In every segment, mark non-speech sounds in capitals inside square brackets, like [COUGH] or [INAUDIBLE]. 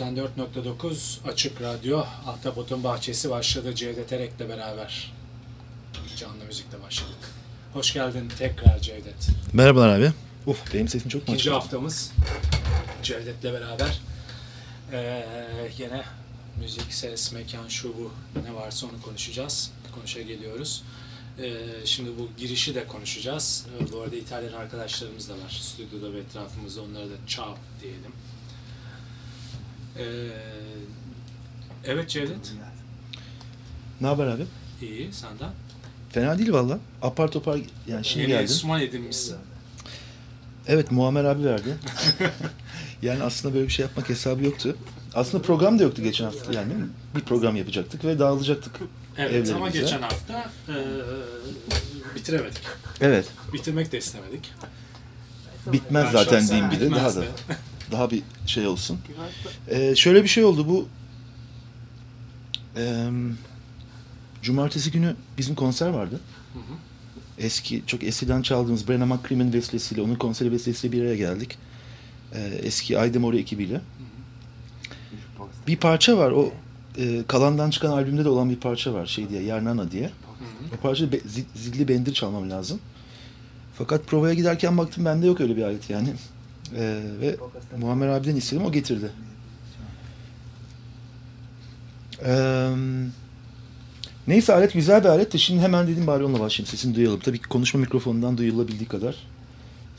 94.9 Açık Radyo Ahtapot'un Bahçesi başladı Cevdet Erek'le beraber. Canlı müzikle başladık. Hoş geldin tekrar Cevdet. Merhabalar abi. Uf benim sesim çok mu İkinci haftamız Cevdet'le beraber. Ee, yine müzik, ses, mekan, şu bu ne varsa onu konuşacağız. Konuşa geliyoruz. Ee, şimdi bu girişi de konuşacağız. Ee, bu arada İtalyan arkadaşlarımız da var stüdyoda ve etrafımızda. Onlara da ciao diyelim. Ee, evet Cevdet. Ne haber abi? İyi senden. Fena değil valla. Apar topar yani şimdi Yeni geldim. enstrüman edinmişsin. Evet Muammer abi verdi. [LAUGHS] yani aslında böyle bir şey yapmak hesabı yoktu. Aslında program da yoktu geçen hafta yani değil mi? Bir program yapacaktık ve dağılacaktık. Evet ama geçen hafta e, bitiremedik. Evet. Bitirmek de istemedik. Bitmez Ben zaten diyeyim bir de daha da. Daha bir şey olsun. Ee, şöyle bir şey oldu bu. Eee, cumartesi günü bizim konser vardı. Hı hı. eski çok eskiden çaldığımız Brenna McCrimmon vesilesiyle onun konseri vesilesiyle bir araya geldik. Ee, eski Aydemori ekibiyle. Bir parça var o e, kalandan çıkan albümde de olan bir parça var şey diye Yarnana diye. O parça be, zi- zilli bendir çalmam lazım. Fakat provaya giderken baktım bende yok öyle bir alet yani. Ee, ve Muammer abiden istedim o getirdi. Eee Neyse alet güzel bir alet de şimdi hemen dedim bari onunla başlayayım sesini duyalım. Tabii ki konuşma mikrofonundan duyulabildiği kadar.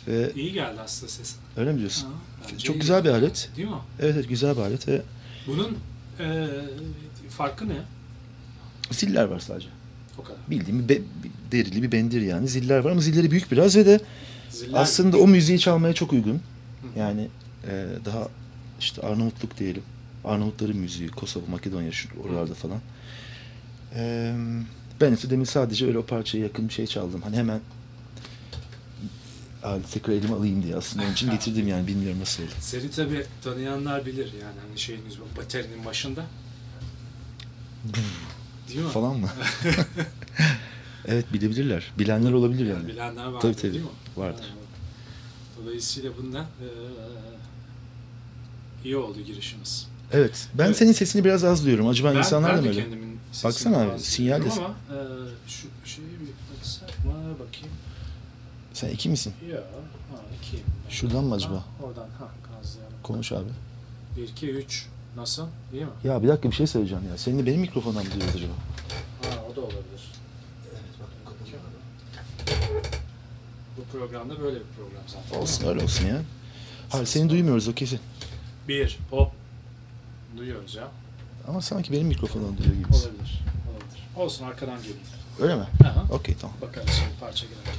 Ve İyi geldi aslında sesin. öyle mi diyorsun? Ha, Çok iyi güzel bir alet. Değil mi? Evet evet güzel bir alet ve Bunun e, farkı ne? ziller var sadece. O kadar. Bildiğim bir, be- derili bir bendir yani. Ziller var ama zilleri büyük biraz ve de Ziller aslında o müziği çalmaya çok uygun. Yani e, daha işte Arnavutluk diyelim. Arnavutların müziği, Kosova, Makedonya şu oralarda falan. E, ben ise demin sadece öyle o parçaya yakın bir şey çaldım. Hani hemen aleti tekrar elime alayım diye aslında onun için [LAUGHS] getirdim yani bilmiyorum nasıl oldu. Seni tabi tanıyanlar bilir yani hani şeyin baterinin başında. Değil mi? Falan mı? [LAUGHS] [LAUGHS] evet bilebilirler. Bilenler olabilir yani. Bilenler vardır Tabii, tabii. değil mi? Vardır. Ha, Dolayısıyla bundan e, iyi oldu girişimiz. Evet. Ben Evet. senin sesini biraz az duyuyorum. Acaba Ben, insanlar ben da mı öyle? Baksana abi, sinyal duyuyorum de- Ama e, şu şeyi bir mı bakayım. Sen iki misin? Ya, ha, iki. Şuradan mı acaba? Ha, oradan, ha, gazlayalım. Konuş abi. 1, 2, 3. Nasıl? İyi mi? Ya bir dakika bir şey söyleyeceğim ya. Seninle benim mikrofondan mı duyuyoruz acaba? Bu programda böyle bir program zaten. Olsun öyle olsun ya. Hayır seni duymuyoruz o kesin. Bir, hop. Duyuyoruz ya. Ama sanki benim mikrofonum duyuyor gibisin. Olabilir. Olabilir. Olsun arkadan geleyim. Öyle mi? Aha. Okey tamam. Bakarız şimdi parça gelirken.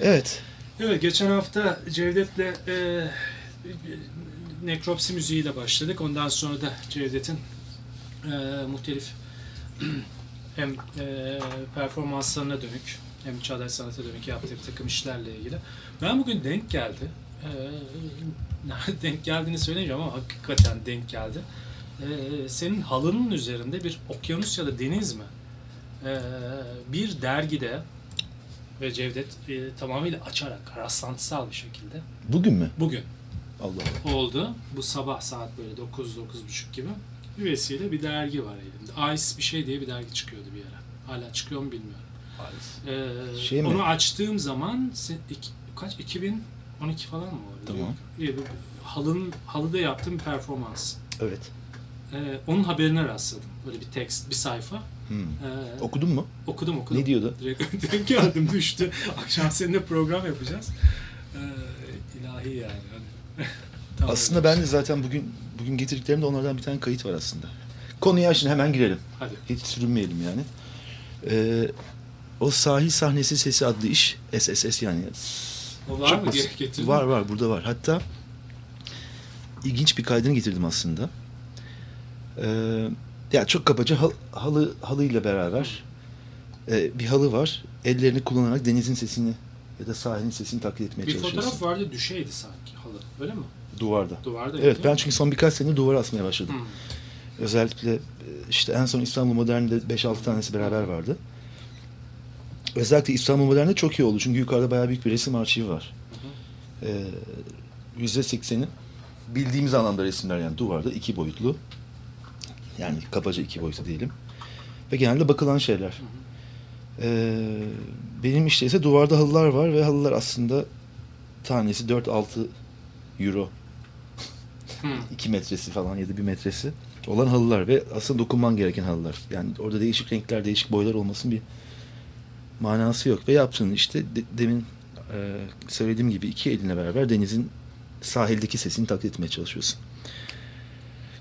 Evet. Evet geçen hafta Cevdet'le e, nekropsi müziğiyle başladık. Ondan sonra da Cevdet'in e, muhtelif [CLEARS THROAT] hem e, performanslarına dönük hem çağdaş sanata dönük yaptığı bir takım işlerle ilgili. Ben bugün denk geldi. E, nerede [LAUGHS] denk geldiğini söyleyemeyeceğim ama hakikaten denk geldi. E, senin halının üzerinde bir okyanus ya da deniz mi? E, bir dergide ve Cevdet e, tamamıyla açarak, rastlantısal bir şekilde Bugün mü? bugün Allah oldu. Bu sabah saat böyle 9-9.30 gibi vesile bir dergi var elimde. Ice bir şey diye bir dergi çıkıyordu bir ara. Hala çıkıyor mu bilmiyorum. Ee, Şey mi? onu açtığım zaman se- iki- kaç 2012 falan mı oldu? Tamam. Ee, halının halıda yaptığım bir performans. Evet. Ee, onun haberine rastladım. Böyle bir tekst, bir sayfa. Hmm. Ee, Okudun mu? okudum okudum. Ne diyordu? Direkt, [LAUGHS] direkt geldim düştü. Akşam seninle program yapacağız. Ee, ilahi yani. Hani. [LAUGHS] Tam Aslında ben de zaten bugün bugün getirdiklerimde onlardan bir tane kayıt var aslında. Konuya şimdi hemen girelim. Hadi. Hiç sürünmeyelim yani. Ee, o sahil sahnesi sesi adlı iş SSS yani. O var Çok mı? getirdin Var var burada var. Hatta ilginç bir kaydını getirdim aslında. Ee, ya çok kabaca hal- halı halıyla beraber e, bir halı var. Ellerini kullanarak denizin sesini ya da sahilin sesini taklit etmeye Bir çalışıyorsun. fotoğraf vardı düşeydi sanki halı. Öyle mi? Duvarda. Duvarda. Evet ben çünkü son birkaç senedir duvara asmaya başladım. Hmm. Özellikle e, işte en son İstanbul Modern'de 5-6 tanesi beraber vardı. Özellikle İstanbul Modern'de çok iyi oldu. Çünkü yukarıda bayağı büyük bir resim arşivi var. Ee, %80'i bildiğimiz anlamda resimler yani duvarda iki boyutlu. Yani kabaca iki boyutlu diyelim. Ve genelde bakılan şeyler. Ee, benim işte ise duvarda halılar var ve halılar aslında tanesi 4-6 euro Hmm. 2 metresi falan ya da 1 metresi olan halılar ve aslında dokunman gereken halılar. Yani orada değişik renkler, değişik boylar olmasının bir manası yok. Ve yaptığın işte de- demin e, söylediğim gibi iki eline beraber denizin sahildeki sesini taklit etmeye çalışıyorsun.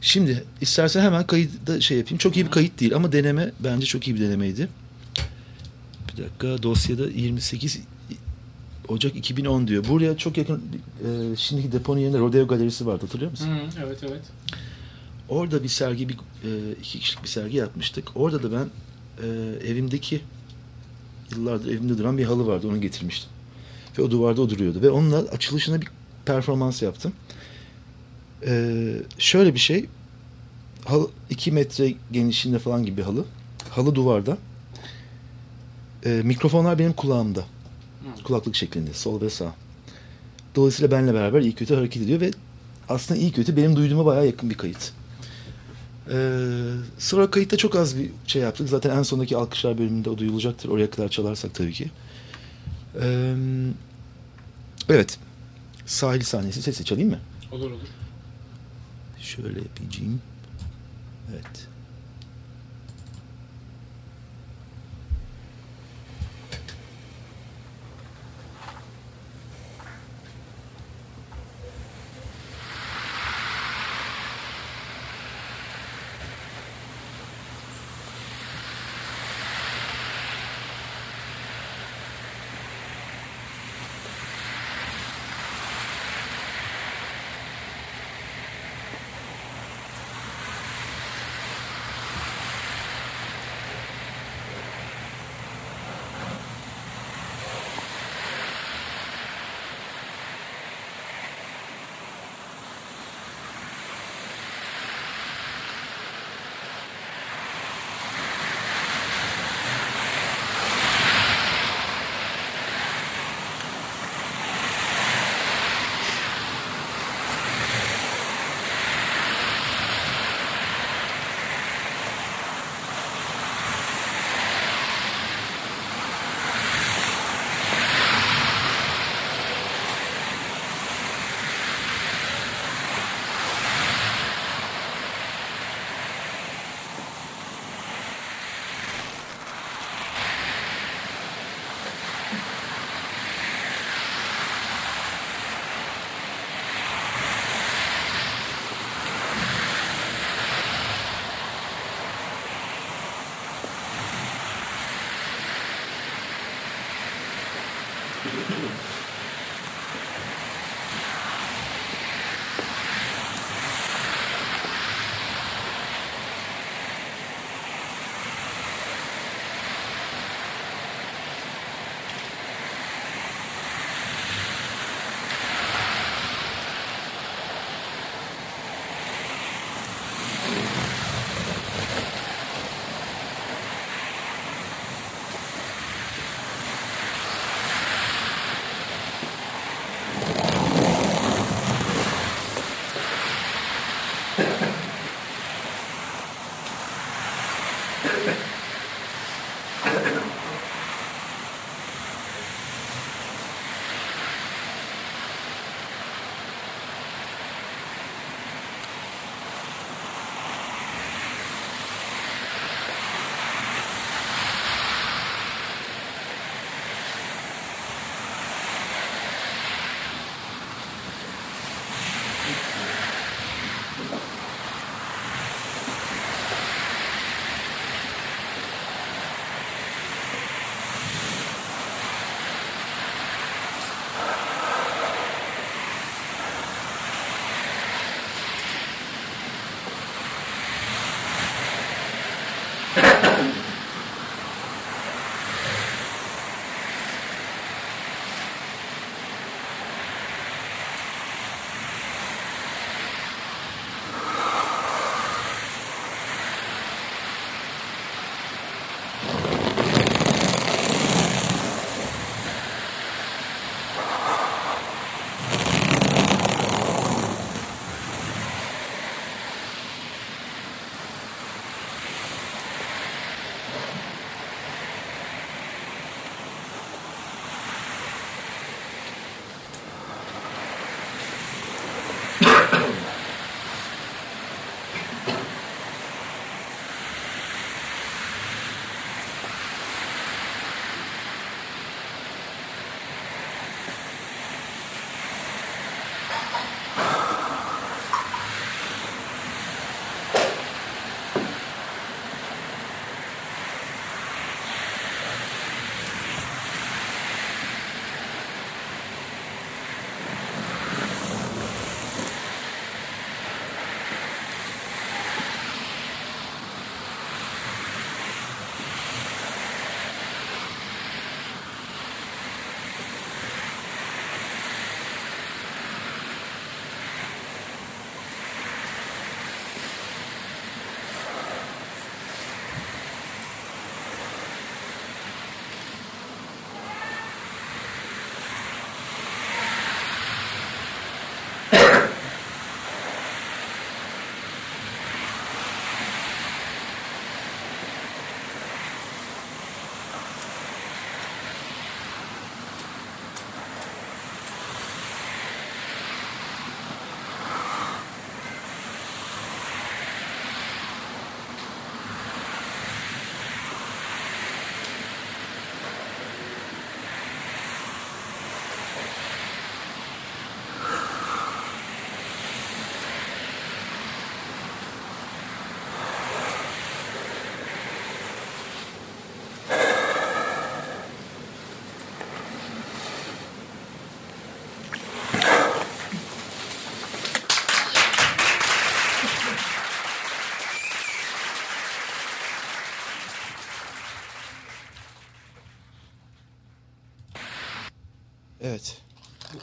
Şimdi istersen hemen kayıda şey yapayım. Çok iyi bir kayıt değil ama deneme bence çok iyi bir denemeydi. Bir dakika dosyada 28 Ocak 2010 diyor. Buraya çok yakın e, şimdiki deponun yerinde Rodeo Galerisi vardı hatırlıyor musun? Hmm, evet evet. Orada bir sergi, bir, e, iki kişilik bir sergi yapmıştık. Orada da ben e, evimdeki, yıllardır evimde duran bir halı vardı, onu getirmiştim. Ve o duvarda o duruyordu. Ve onunla açılışına bir performans yaptım. E, şöyle bir şey, halı iki metre genişliğinde falan gibi bir halı. Halı duvarda. E, mikrofonlar benim kulağımda. Hmm. Kulaklık şeklinde, sol ve sağ. Dolayısıyla benle beraber iyi kötü hareket ediyor ve aslında iyi kötü benim duyduğuma bayağı yakın bir kayıt. Ee, sonra kayıtta çok az bir şey yaptık. Zaten en sondaki alkışlar bölümünde o duyulacaktır. Oraya kadar çalarsak tabii ki. Ee, evet. Sahil sahnesi sesi çalayım mı? Olur olur. Şöyle yapacağım. Evet. Evet.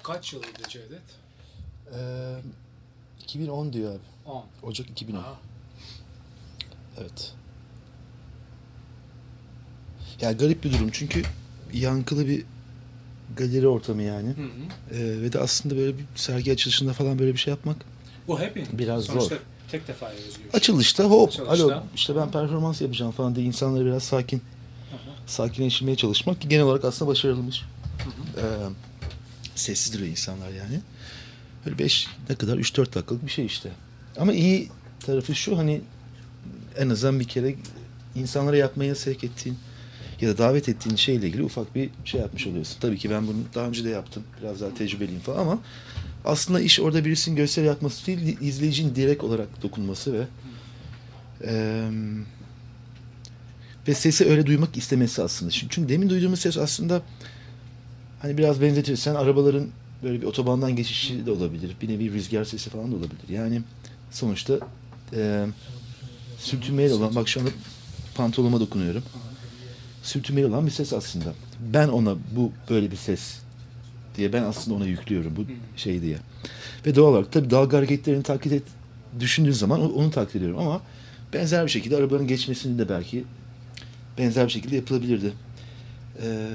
Kaç yılıydı Cevdet? Ee, 2010 diyor abi. 10. Ocak 2010. Aha. Evet. Ya garip bir durum çünkü yankılı bir galeri ortamı yani. Hı hı. Ee, ve de aslında böyle bir sergi açılışında falan böyle bir şey yapmak. Bu hep Biraz Sonuçta zor. tek defa özgür. şey. Açılışta hop Açılışta. alo işte ben performans yapacağım falan diye insanları biraz sakin Aha. sakinleştirmeye çalışmak ki genel olarak aslında başarılıymış. Ee, sessiz duruyor insanlar yani. Böyle 5 ne kadar 3-4 dakikalık bir şey işte. Ama iyi tarafı şu hani en azından bir kere insanlara yapmaya sevk ettiğin ya da davet ettiğin şeyle ilgili ufak bir şey yapmış oluyorsun. Tabii ki ben bunu daha önce de yaptım. Biraz daha tecrübeliyim falan ama aslında iş orada birisinin gösteri yapması değil, izleyicinin direkt olarak dokunması ve eee ve sesi öyle duymak istemesi aslında. Çünkü demin duyduğumuz ses aslında hani biraz benzetirsen arabaların böyle bir otobandan geçişi de olabilir. Bir nevi rüzgar sesi falan da olabilir. Yani sonuçta e, sürtünmeyle olan, bak şu anda pantoloma dokunuyorum. Sürtünmeyle olan bir ses aslında. Ben ona bu böyle bir ses diye ben aslında ona yüklüyorum bu şey diye. Ve doğal olarak tabii dalga hareketlerini taklit et düşündüğün zaman onu, taklit ediyorum ama benzer bir şekilde arabanın geçmesini de belki benzer bir şekilde yapılabilirdi. Ee,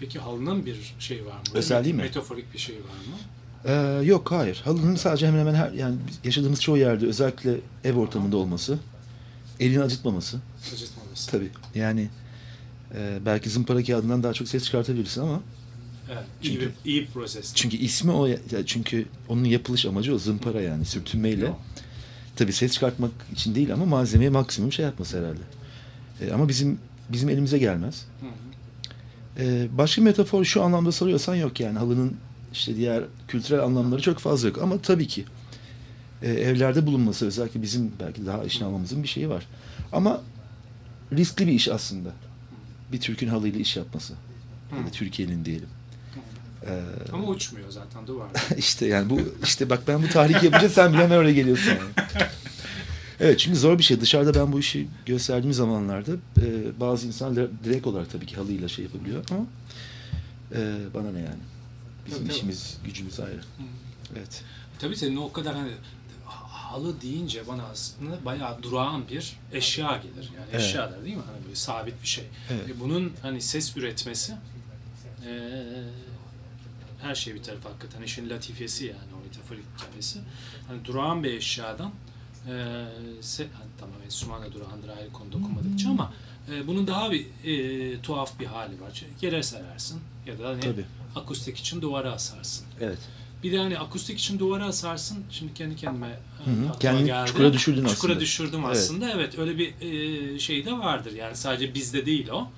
Peki halının bir şey var mı? Özelliği mi? Metaforik bir şey var mı? Ee, yok hayır. Halının sadece hemen hemen her yani yaşadığımız çoğu yerde özellikle ev ortamında olması, elini acıtmaması Acıtmaması. tabii. Yani e, belki zımpara kağıdından daha çok ses çıkartabilirsin ama Evet. iyi, Çünkü- bir, iyi bir proses. çünkü ismi o çünkü onun yapılış amacı o zımpara yani sürtünmeyle. Yok. Tabii ses çıkartmak için değil ama malzemeye maksimum şey yapması herhalde. E, ama bizim bizim elimize gelmez. Hı hı. Ee, başka metafor şu anlamda soruyorsan yok yani halının işte diğer kültürel anlamları çok fazla yok ama tabii ki e, evlerde bulunması özellikle bizim belki daha işin almamızın bir şeyi var. Ama riskli bir iş aslında. Bir Türk'ün halıyla iş yapması. Ya da. Türkiye'nin diyelim. Ee, Ama uçmuyor zaten duvarda. [LAUGHS] işte yani bu işte bak ben bu tahrik yapınca sen bile oraya geliyorsun yani. [LAUGHS] Evet çünkü zor bir şey. Dışarıda ben bu işi gösterdiğim zamanlarda e, bazı insanlar direkt olarak tabii ki halıyla şey yapabiliyor ama e, bana ne yani. Bizim Tabii, tabii. işimiz, gücümüz ayrı. Hı. Evet. Tabii senin o kadar hani halı deyince bana aslında bayağı durağan bir eşya gelir. Yani Evet. eşyadır değil mi? Hani böyle sabit bir şey. Evet. E bunun hani ses üretmesi e, her şey bir tarafa hakikaten işin latifesi yani o metaforik hikayesi. Hani durağan bir eşyadan e, se, tamam enstrüman da durağandır ayrı konu dokunmadıkça ama e, bunun daha bir e, tuhaf bir hali var. Yere serersin ya da hani Tabii. akustik için duvara asarsın. Evet. Bir de hani akustik için duvara asarsın. Şimdi kendi kendime e, Hı hı. geldi. çukura düşürdün Çukura aslında. düşürdüm Evet. aslında. Evet öyle bir e, şey de vardır. Yani sadece bizde değil o.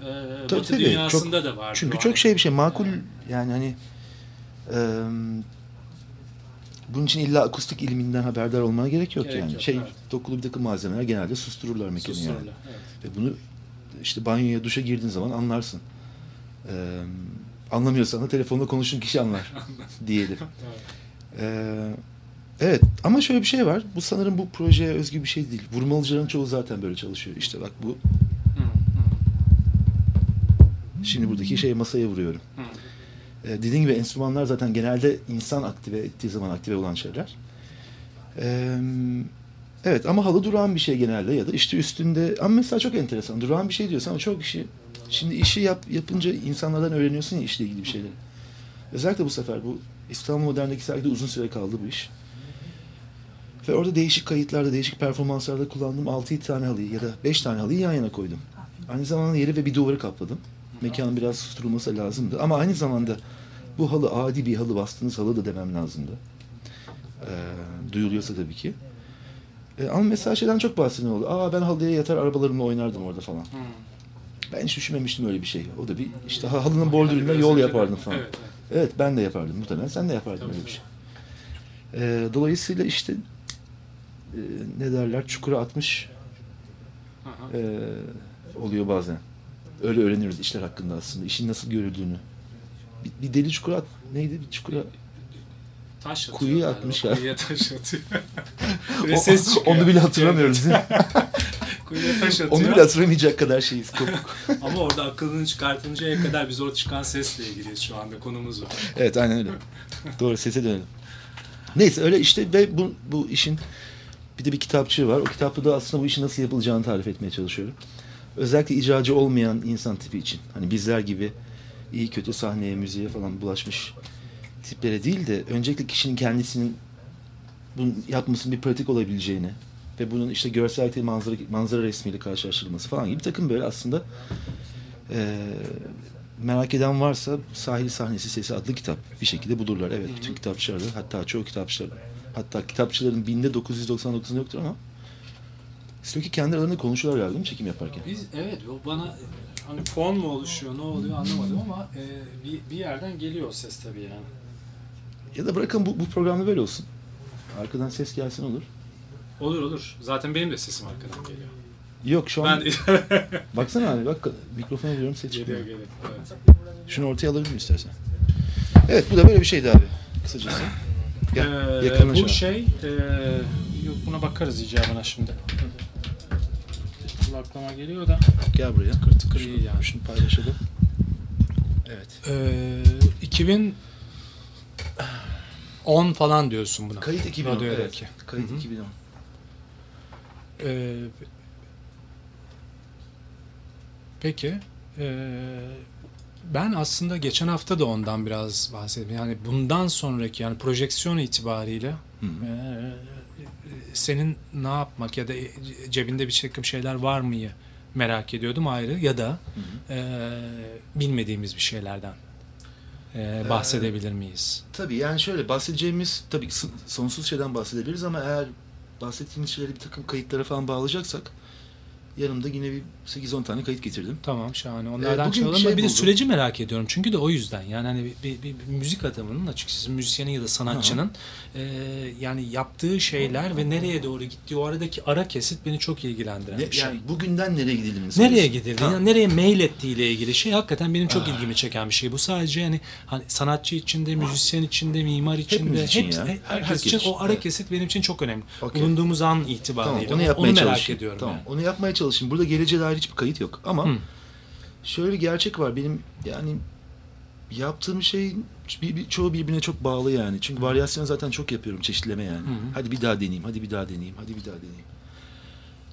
E, Tabii, Batı tabii. dünyasında da vardır. Çünkü çok şey bir şey makul Evet. yani hani e, bunun için illa akustik ilminden haberdar olmana gerek yok Gerek yani. yok, şey evet. dokulu bir takım malzemeler genelde sustururlar mekanı yani. Sustururlar, evet. Ve bunu işte banyoya, duşa girdiğin zaman anlarsın. Ee, anlamıyorsan da telefonda konuşun kişi anlar [LAUGHS] diyelim. [LAUGHS] Evet. Ee, evet ama şöyle bir şey var. Bu sanırım bu projeye özgü bir şey değil. Vurmalıcıların çoğu zaten böyle çalışıyor. İşte bak bu Hı, hı, şimdi buradaki şey masaya vuruyorum. hı. Ee, dediğim gibi enstrümanlar zaten genelde insan aktive ettiği zaman aktive olan şeyler. Ee, evet ama halı durağan bir şey genelde ya da işte üstünde ama mesela çok enteresan durağan bir şey diyorsun ama çok kişi şimdi işi yap, yapınca insanlardan öğreniyorsun ya işle ilgili bir şeyleri. Özellikle bu sefer bu İstanbul Modern'deki sergide uzun süre kaldı bu iş. Ve orada değişik kayıtlarda, değişik performanslarda kullandığım 6-7 tane halıyı ya da 5 tane halıyı yan yana koydum. Aynı zamanda yeri ve bir duvarı kapladım. Mekanın biraz susturulması lazımdı. Ama aynı zamanda bu halı adi bir halı, bastığınız halı da demem lazımdı. Ee, duyuluyorsa tabii ki. Ee, ama mesela şeyden çok bahsediyor oldu. Aa ben halıya yatar arabalarımla oynardım orada falan. Hı. Ben hiç düşünmemiştim öyle bir şey. O da bir işte ha- halının bordüründen yol yapardım falan. Evet, evet. Evet ben de yapardım muhtemelen. Sen de yapardın Tabii, öyle bir şey. Ee, dolayısıyla işte e, ne derler çukura atmış e, oluyor bazen. Öyle öğreniyoruz işler hakkında aslında. İşin nasıl görüldüğünü. Bir, bir deli çukura at, neydi bir çukura Taş atıyor. Kuyuya atmış ya. Kuyuya taş atıyor. [LAUGHS] Ve O- ses çıkıyor. Onu bile hatırlamıyoruz değil mi? [LAUGHS] Kuyuya taş atıyor. Onu bile hatırlamayacak kadar şeyiz. Kopuk. [LAUGHS] Ama orada akıllının çıkartıncaya kadar biz orada çıkan sesle ilgiliyiz şu anda konumuz var. evet aynen öyle. Doğru sese dönelim. Neyse öyle işte ve bu, bu işin bir de bir kitapçığı var. O kitapta da aslında bu işin nasıl yapılacağını tarif etmeye çalışıyorum. Özellikle icracı olmayan insan tipi için. Hani bizler gibi iyi kötü sahneye, müziğe falan bulaşmış tiplere değil de öncelikle kişinin kendisinin bunu yapmasının bir pratik olabileceğini ve bunun işte görsel manzara, manzara resmiyle karşılaştırılması falan gibi takım böyle aslında eee, merak eden varsa Sahil Sahnesi Sesi adlı kitap bir şekilde bulurlar. Evet bütün kitapçılarda hatta çoğu kitapçılar hatta kitapçıların binde 999'unda yoktur ama Stoki kendi aralarında konuşuyorlar galiba değil mi çekim yaparken? Biz evet o bana hani fon mu oluşuyor ne oluyor anlamadım ama e, bir, bir yerden geliyor o ses tabii yani. Ya da bırakın bu, bu programda böyle olsun. Arkadan ses gelsin olur. Olur olur. Zaten benim de sesim arkadan geliyor. Yok şu an Ben [LAUGHS] baksana abi bak mikrofona vuruyorum ses geliyor çıkmıyor. geliyor. Evet. Şunu ortaya alabilir istersen? Evet bu da böyle bir şeydi abi. Kısacası. Gel, Ee, bu şey, e, yok buna bakarız icabına şimdi. Kulaklama geliyor da. Gel buraya. Tıkır tıkır Şunu- iyi yani. Şunu paylaşalım. Evet. Ee, 2010 falan diyorsun buna. Kayıt 2010. Evet. Radyodaki. Kayıt Hı hı. 2010. Ee, peki. ee, ben aslında geçen hafta da ondan biraz bahsettim. Yani bundan sonraki yani projeksiyon itibariyle Hı hı. Ee, senin ne yapmak ya da cebinde bir takım şeyler var mıyı merak ediyordum ayrı ya da Hı hı. ee, bilmediğimiz bir şeylerden ee, bahsedebilir miyiz? Tabii yani şöyle bahsedeceğimiz tabii sonsuz şeyden bahsedebiliriz ama eğer bahsettiğimiz şeyleri bir takım kayıtlara falan bağlayacaksak yanımda yine bir 8-10 tane kayıt getirdim. Tamam şahane. Onlardan bugün çalalım bir şey bir de buldum. süreci merak ediyorum. Çünkü de o yüzden yani hani bir, bir, bir- bir müzik adamının açıkçası müzisyenin ya da sanatçının e, yani yaptığı şeyler ve nereye doğru gittiği o aradaki ara kesit beni çok ilgilendiren Ne- bir şey. yani bugünden nereye gidelim? Nereye gidildi? Yani nereye mail ettiğiyle ilgili şey hakikaten benim çok Ah. ilgimi çeken bir şey. Bu sadece yani hani sanatçı içinde, müzisyen içinde, mimar içinde, Hepimiz için hepsi- ya. he- herkes Herkes için için. o ara Evet. kesit benim için çok önemli. Okey. Bulunduğumuz an Tamam, itibariyle. onu yapmaya merak çalışayım. ediyorum Tamam, yani. onu yapmaya çalışayım. Burada geleceğe dair hiçbir kayıt yok ama Hı. şöyle bir gerçek var. Benim yani yaptığım şey bir, bir- çoğu birbirine çok bağlı yani. Çünkü varyasyon zaten çok yapıyorum çeşitleme yani. Hı hı. Hadi bir daha deneyeyim, hadi bir daha deneyeyim, hadi bir daha deneyeyim.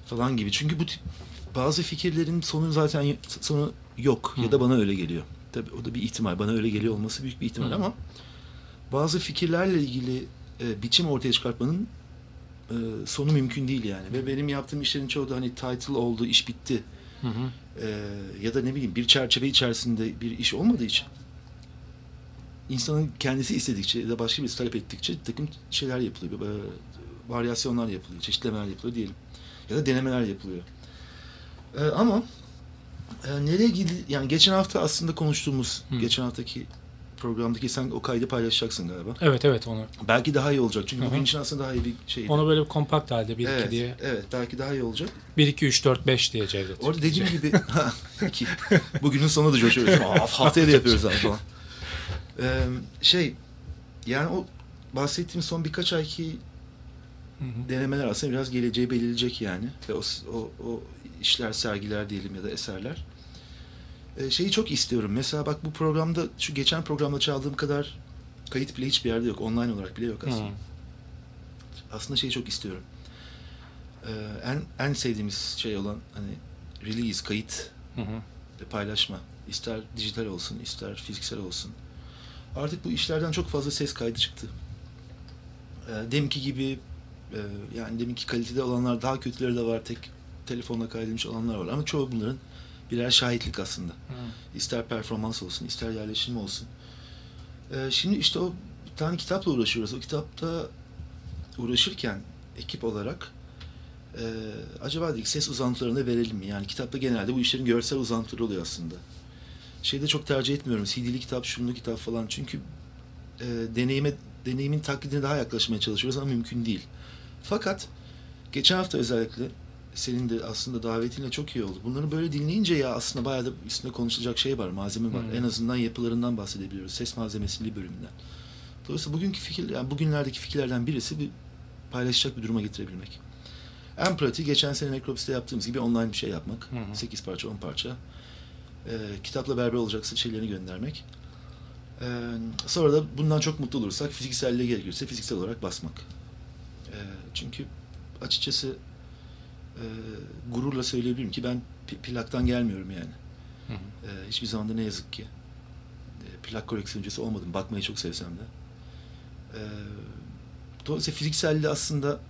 Falan gibi. Çünkü bu tip bazı fikirlerin sonu zaten sonu yok Hı. ya da bana öyle geliyor. Tabii o da bir ihtimal. Bana öyle geliyor olması büyük bir ihtimal Hı. ama bazı fikirlerle ilgili e, biçim ortaya çıkartmanın e, sonu mümkün değil yani. Ve benim yaptığım işlerin çoğu da hani title oldu, iş bitti. Hı hı. Ee, ya da ne bileyim bir çerçeve içerisinde bir iş olmadığı için insanın kendisi istedikçe ya da başka birisi talep ettikçe takım şeyler yapılıyor. Ee, varyasyonlar yapılıyor, çeşitlemeler yapılıyor diyelim. Ya da denemeler yapılıyor. Ee, ama e, nereye gidi yani geçen hafta aslında konuştuğumuz Hı. geçen haftaki programdaki sen o kaydı paylaşacaksın galiba. Evet evet onu. Belki daha iyi olacak. Çünkü Hı hı. bugün için aslında daha iyi bir şeydi. Onu böyle bir kompakt halde 1 evet, 2 diye evet, belki daha iyi olacak. 1 2 3 4 5 diye Cevdet. Orada dediğim [LAUGHS] gibi iki. Bugünün sonu da coşuyoruz. [LAUGHS] Haftaya da yapıyoruz abi falan. Ee, şey yani o bahsettiğim son birkaç ayki Hı hı. denemeler aslında biraz geleceği belirleyecek yani. Ve o, o, o işler, sergiler diyelim ya da eserler. Ee, şeyi çok istiyorum. Mesela bak bu programda, şu geçen programda çaldığım kadar kayıt bile hiçbir yerde yok. Online olarak bile yok aslında. Hı. Aslında şeyi çok istiyorum. Ee, en en sevdiğimiz şey olan hani release, kayıt Hı hı. ve paylaşma. İster dijital olsun, ister fiziksel olsun. Artık bu işlerden çok fazla ses kaydı çıktı. Ee, deminki gibi e, yani deminki kalitede olanlar daha kötüleri de var. Tek telefonla kaydedilmiş olanlar var. Ama çoğu bunların birer şahitlik aslında. Hı. İster performans olsun, ister yerleşim olsun. Ee, şimdi işte o bir tane kitapla uğraşıyoruz. O kitapta uğraşırken ekip olarak e, acaba dedik ses uzantılarını verelim mi? Yani kitapta genelde bu işlerin görsel uzantıları oluyor aslında. Şeyde çok tercih etmiyorum. CD'li kitap, şunlu kitap falan. Çünkü e, deneyime deneyimin taklidine daha yaklaşmaya çalışıyoruz ama mümkün değil. Fakat geçen hafta özellikle senin de aslında davetinle çok iyi oldu. Bunları böyle dinleyince ya aslında bayağı da üstünde konuşulacak şey var, malzeme var. Hmm. En azından yapılarından bahsedebiliyoruz. Ses malzemesinin bir bölümünden. Dolayısıyla bugünkü fikir, yani bugünlerdeki fikirlerden birisi bir paylaşacak bir duruma getirebilmek. En pratiği geçen sene Necropis'te yaptığımız gibi online bir şey yapmak. Hı hı. 8 parça, 10 parça. Ee, kitapla beraber olacaksa şeylerini göndermek. Ee, sonra da bundan çok mutlu olursak fizikselliğe gerekirse fiziksel olarak basmak. Ee, çünkü açıkçası e, gururla söyleyebilirim ki ben plaktan gelmiyorum yani. Hı hı. Ee, hiçbir zaman da ne yazık ki e, plak koleksiyoncusu olmadım. Bakmayı çok sevsem de. Ee, dolayısıyla fizikselliği aslında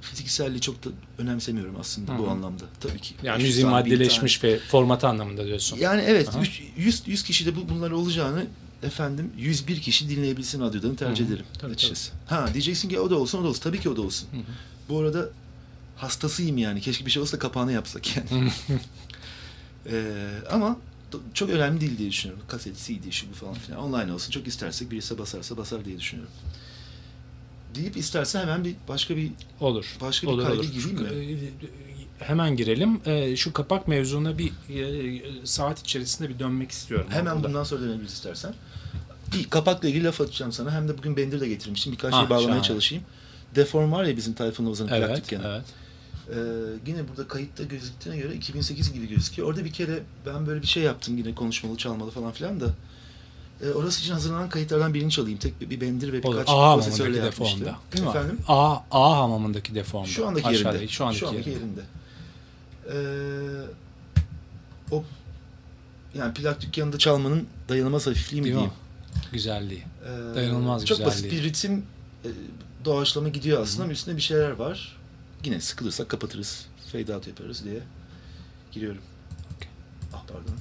fizikselliği çok da önemsemiyorum aslında Hı bu anlamda. Tabii ki. Yani 500 müziğin tane, maddeleşmiş ve formatı anlamında diyorsun. Yani evet Aha. 100, 100 kişi de bu, bunlar olacağını efendim 101 kişi dinleyebilsin radyodan tercih Hı hı. ederim Tabii, açıkçası. Ha diyeceksin ki o da olsun o da olsun. Tabii ki o da olsun. Hı hı. Bu arada hastasıyım yani. Keşke bir şey olsa kapağını yapsak yani. [LAUGHS] Ee, ama çok önemli değil diye düşünüyorum. Kaset, CD, şu bu falan filan. Online olsun. Çok istersek birisi basarsa basar diye düşünüyorum. Deyip istersen hemen bir başka bir Olur. Başka bir olur, kayda olur. gireyim mi? Ee, hemen girelim. Ee, şu kapak mevzuna bir e, saat içerisinde bir dönmek istiyorum. Hemen burada. bundan sonra dönebiliriz istersen. Bir kapakla ilgili laf atacağım sana. Hem de bugün Bendir de getirmiştim. Birkaç Ah, şey bağlamaya şahane. çalışayım. Deform var ya bizim Tayfun Ozan'ın Evet, evet. Ee, yine burada kayıtta gözüktüğüne göre 2008 gibi gözüküyor. Orada bir kere ben böyle bir şey yaptım yine konuşmalı, çalmalı falan filan da. Ee, orası için hazırlanan kayıtlardan birini çalayım. Tek bir, bir bendir ve birkaç A hamamındaki deformda. Değil mi? Efendim? A, A hamamındaki deformda. Şu andaki Aşağıdaki, yerinde. Şu andaki, yerinde. yerinde. Ee, o yani plak dükkanında çalmanın dayanılmaz hafifliği mi Değil diyeyim? Güzelliği. Ee, Dayanılmaz Çok basit güzelliği. bir ritim e, doğaçlama gidiyor aslında ama üstünde bir şeyler var. Yine sıkılırsak kapatırız. Fade out yaparız diye giriyorum. Okey. Ah pardon.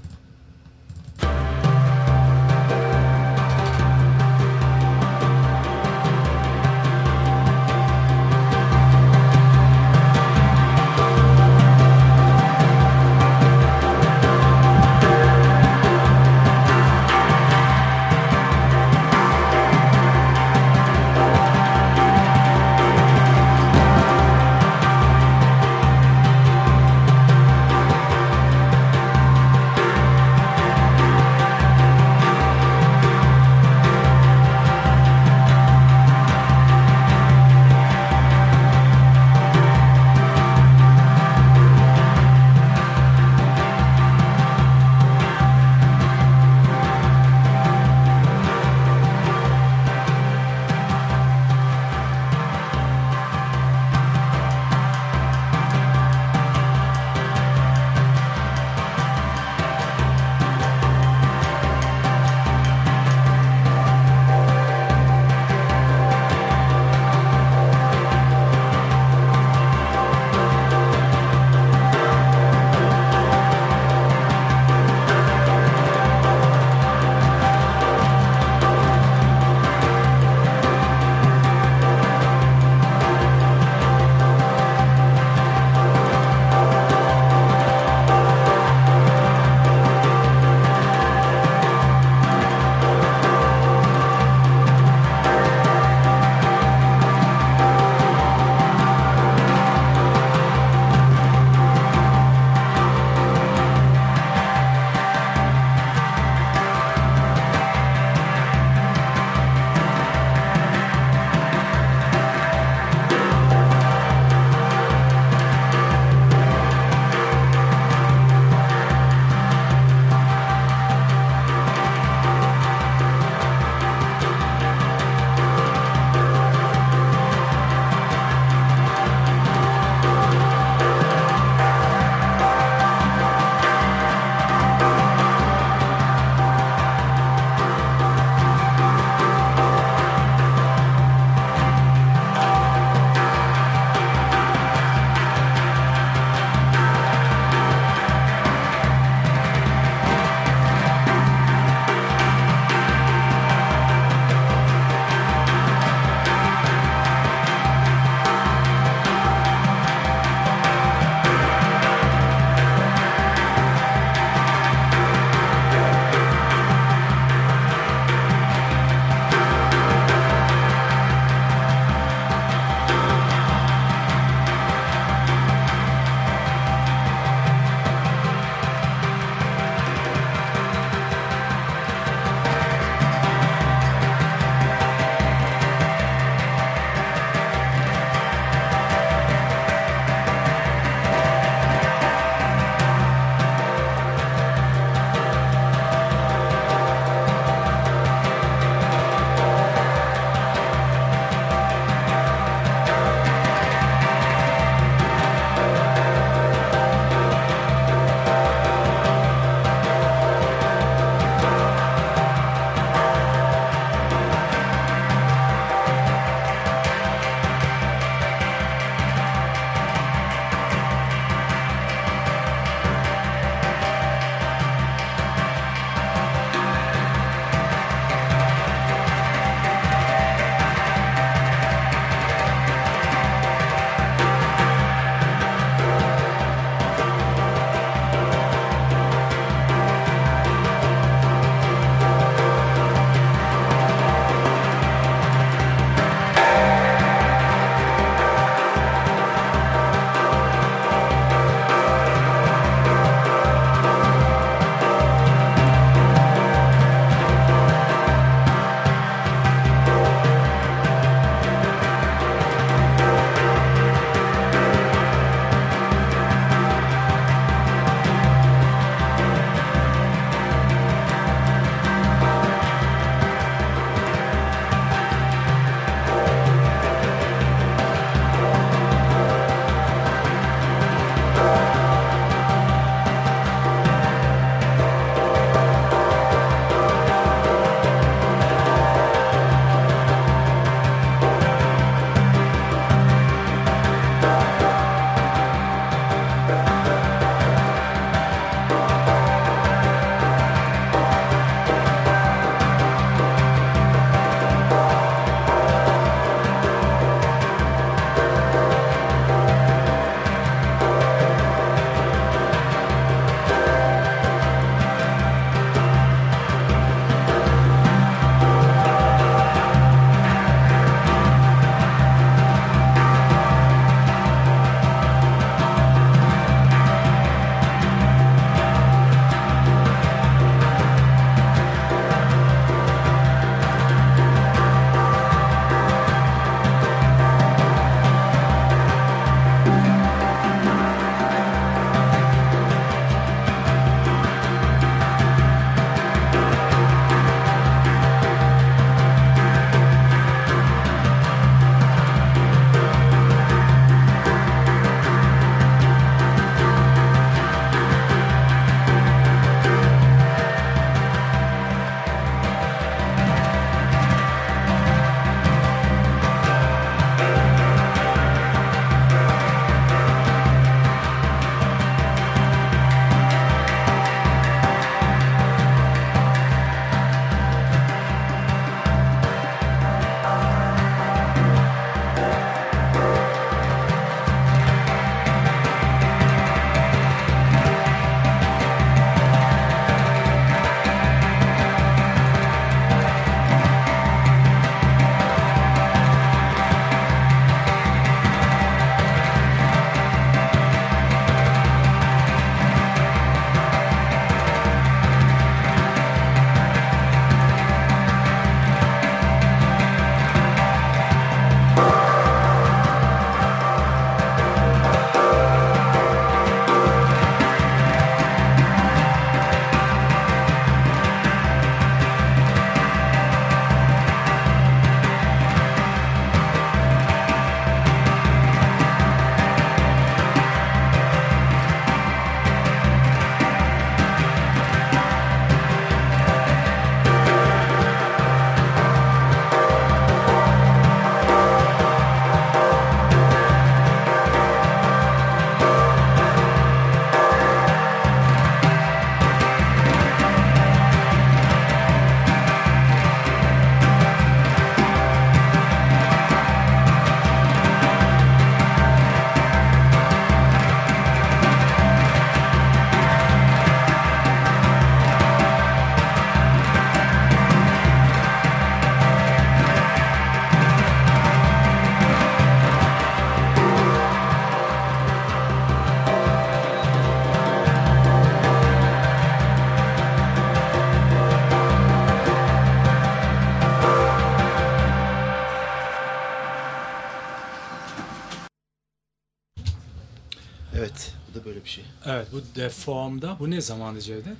Deformda bu ne zamandı Cevdet?